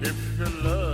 if you love